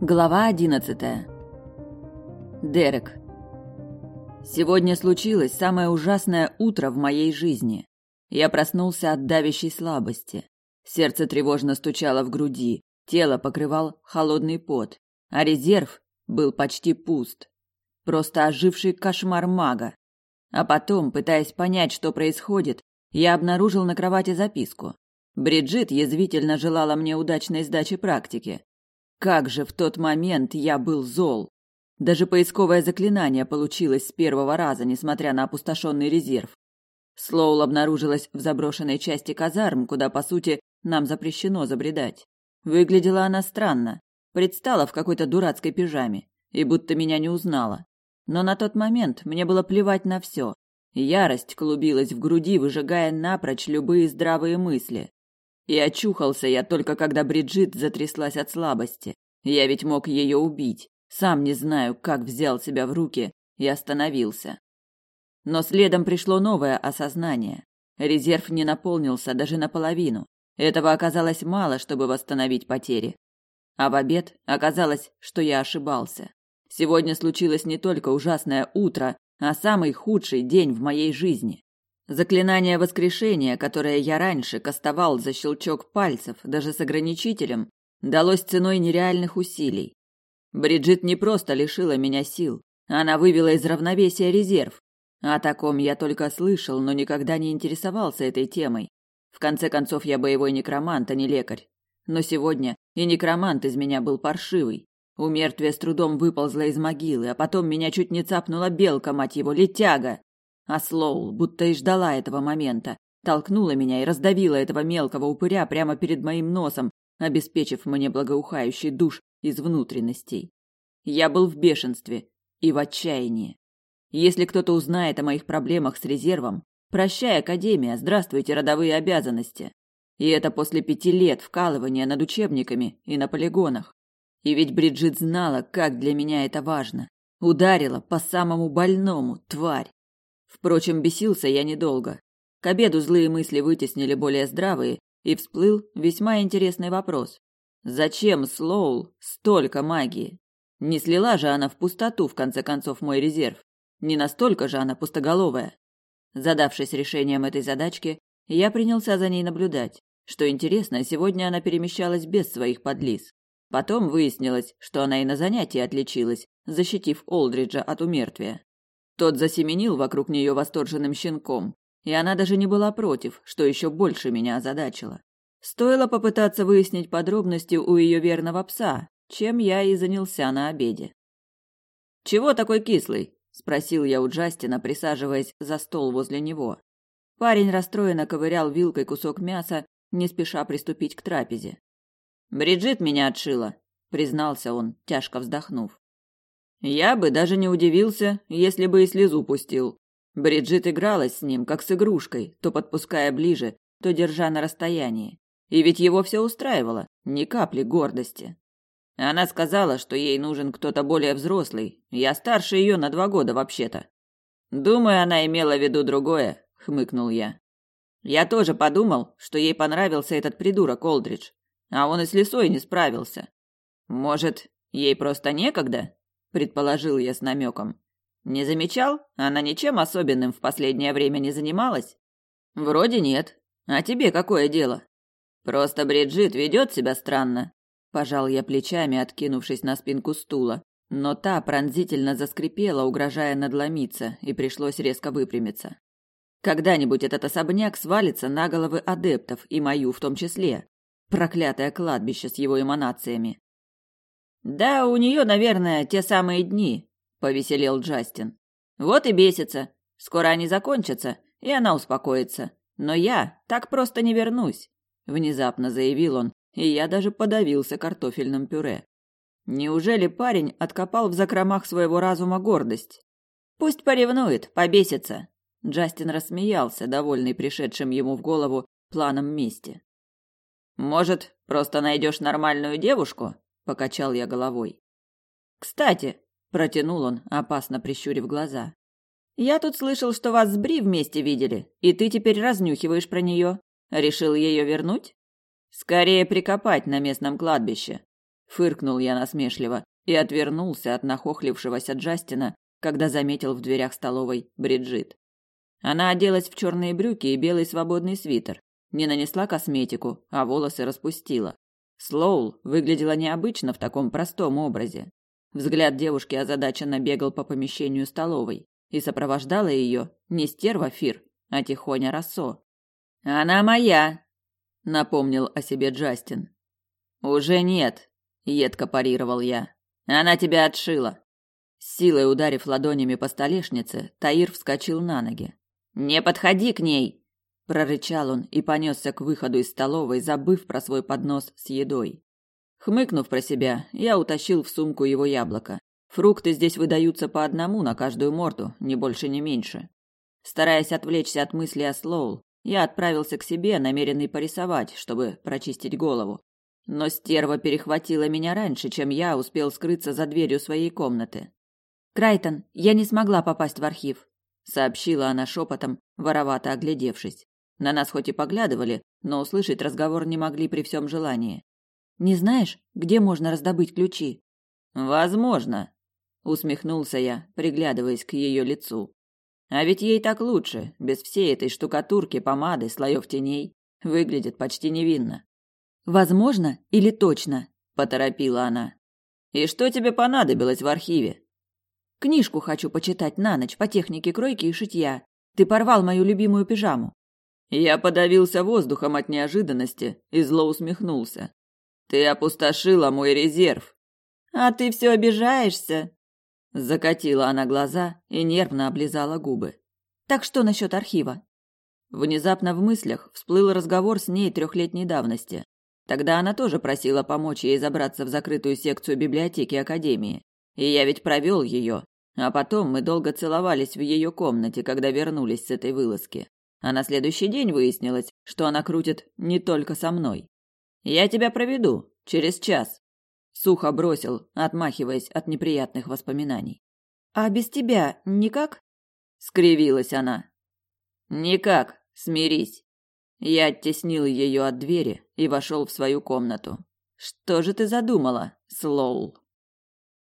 Глава одиннадцатая. Дерек. Сегодня случилось самое ужасное утро в моей жизни. Я проснулся от давящей слабости. Сердце тревожно стучало в груди, тело покрывал холодный пот, а резерв был почти пуст. Просто оживший кошмар мага. А потом, пытаясь понять, что происходит, я обнаружил на кровати записку. Бриджит язвительно желала мне удачной сдачи практики. Как же в тот момент я был зол. Даже поисковое заклинание получилось с первого раза, несмотря на опустошенный резерв. Слоул обнаружилась в заброшенной части казарм, куда, по сути, нам запрещено забредать. Выглядела она странно. Предстала в какой-то дурацкой пижаме и будто меня не узнала. Но на тот момент мне было плевать на все. Ярость клубилась в груди, выжигая напрочь любые здравые мысли. И очухался я только когда Бриджит затряслась от слабости. Я ведь мог ее убить. Сам не знаю, как взял себя в руки и остановился. Но следом пришло новое осознание. Резерв не наполнился даже наполовину. Этого оказалось мало, чтобы восстановить потери. А в обед оказалось, что я ошибался. Сегодня случилось не только ужасное утро, а самый худший день в моей жизни. Заклинание воскрешения, которое я раньше кастовал за щелчок пальцев, даже с ограничителем, далось ценой нереальных усилий. Бриджит не просто лишила меня сил, она вывела из равновесия резерв. О таком я только слышал, но никогда не интересовался этой темой. В конце концов, я боевой некромант, а не лекарь. Но сегодня и некромант из меня был паршивый. У мертвия с трудом выползла из могилы, а потом меня чуть не цапнула белка, мать его, летяга. А Слоул, будто и ждала этого момента, толкнула меня и раздавила этого мелкого упыря прямо перед моим носом, обеспечив мне благоухающий душ из внутренностей. Я был в бешенстве и в отчаянии. Если кто-то узнает о моих проблемах с резервом, прощай, Академия, здравствуйте, родовые обязанности. И это после пяти лет вкалывания над учебниками и на полигонах. И ведь Бриджит знала, как для меня это важно. Ударила по самому больному, тварь. Впрочем, бесился я недолго. К обеду злые мысли вытеснили более здравые, и всплыл весьма интересный вопрос. Зачем Слоул столько магии? Не слила же она в пустоту, в конце концов, мой резерв. Не настолько же она пустоголовая. Задавшись решением этой задачки, я принялся за ней наблюдать. Что интересно, сегодня она перемещалась без своих подлиз. Потом выяснилось, что она и на занятии отличилась, защитив Олдриджа от умертвия. Тот засеменил вокруг нее восторженным щенком, и она даже не была против, что еще больше меня озадачило. Стоило попытаться выяснить подробности у ее верного пса, чем я и занялся на обеде. «Чего такой кислый?» – спросил я у Джастина, присаживаясь за стол возле него. Парень расстроенно ковырял вилкой кусок мяса, не спеша приступить к трапезе. «Бриджит меня отшила», – признался он, тяжко вздохнув. Я бы даже не удивился, если бы и слезу пустил. Бриджит игралась с ним, как с игрушкой, то подпуская ближе, то держа на расстоянии. И ведь его все устраивало, ни капли гордости. Она сказала, что ей нужен кто-то более взрослый. Я старше ее на два года вообще-то. Думаю, она имела в виду другое, хмыкнул я. Я тоже подумал, что ей понравился этот придурок Олдридж, а он и с лесой не справился. Может, ей просто некогда? Предположил я с намеком. Не замечал? Она ничем особенным в последнее время не занималась? Вроде нет. А тебе какое дело? Просто Бриджит ведет себя странно. Пожал я плечами, откинувшись на спинку стула, но та пронзительно заскрипела, угрожая надломиться, и пришлось резко выпрямиться. Когда-нибудь этот особняк свалится на головы адептов, и мою в том числе. Проклятое кладбище с его эманациями. Да, у нее, наверное, те самые дни, повеселел Джастин. Вот и бесится. Скоро они закончатся, и она успокоится. Но я так просто не вернусь, внезапно заявил он, и я даже подавился картофельным пюре. Неужели парень откопал в закромах своего разума гордость? Пусть поревнует, побесится. Джастин рассмеялся, довольный пришедшим ему в голову планом мести. Может, просто найдешь нормальную девушку? Покачал я головой. Кстати, протянул он, опасно прищурив глаза. Я тут слышал, что вас с Бри вместе видели, и ты теперь разнюхиваешь про нее. Решил ее вернуть? Скорее прикопать на местном кладбище. Фыркнул я насмешливо и отвернулся от нахохлившегося Джастина, когда заметил в дверях столовой Бриджит. Она оделась в черные брюки и белый свободный свитер, не нанесла косметику, а волосы распустила. Слоул выглядела необычно в таком простом образе. Взгляд девушки озадаченно бегал по помещению столовой, и сопровождала ее не стерва Фир, а тихоня Рассо. «Она моя!» — напомнил о себе Джастин. «Уже нет», — едко парировал я. «Она тебя отшила». С силой ударив ладонями по столешнице, Таир вскочил на ноги. «Не подходи к ней!» – прорычал он и понесся к выходу из столовой, забыв про свой поднос с едой. Хмыкнув про себя, я утащил в сумку его яблоко. Фрукты здесь выдаются по одному на каждую морду, ни больше, ни меньше. Стараясь отвлечься от мысли о Слоул, я отправился к себе, намеренный порисовать, чтобы прочистить голову. Но стерва перехватила меня раньше, чем я успел скрыться за дверью своей комнаты. «Крайтон, я не смогла попасть в архив», — сообщила она шепотом, воровато оглядевшись. На нас хоть и поглядывали, но услышать разговор не могли при всем желании. «Не знаешь, где можно раздобыть ключи?» «Возможно», усмехнулся я, приглядываясь к ее лицу. А ведь ей так лучше, без всей этой штукатурки, помады, слоев теней, выглядит почти невинно. Возможно или точно, поторопила она. И что тебе понадобилось в архиве? Книжку хочу почитать на ночь по технике кройки и шитья. Ты порвал мою любимую пижаму. Я подавился воздухом от неожиданности и зло усмехнулся. Ты опустошила мой резерв. А ты все обижаешься, Закатила она глаза и нервно облизала губы. Так что насчет архива? Внезапно в мыслях всплыл разговор с ней трехлетней давности. Тогда она тоже просила помочь ей забраться в закрытую секцию библиотеки Академии. И я ведь провел ее. А потом мы долго целовались в ее комнате, когда вернулись с этой вылазки. А на следующий день выяснилось, что она крутит не только со мной. «Я тебя проведу. Через час сухо бросил, отмахиваясь от неприятных воспоминаний. А без тебя никак? скривилась она. Никак, смирись. Я оттеснил ее от двери и вошел в свою комнату. Что же ты задумала, Слоул?